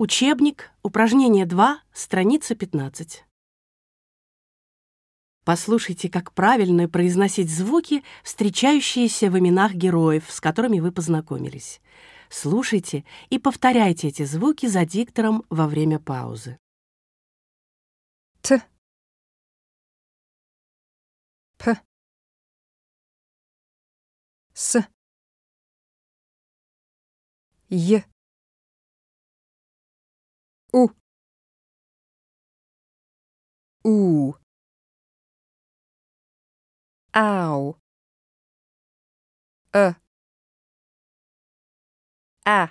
Учебник, упражнение 2, страница 15. Послушайте, как правильно произносить звуки, встречающиеся в именах героев, с которыми вы познакомились. Слушайте и повторяйте эти звуки за диктором во время паузы. Т. П. С. Е. Ooh. Ooh. Ow. Uh. Ah.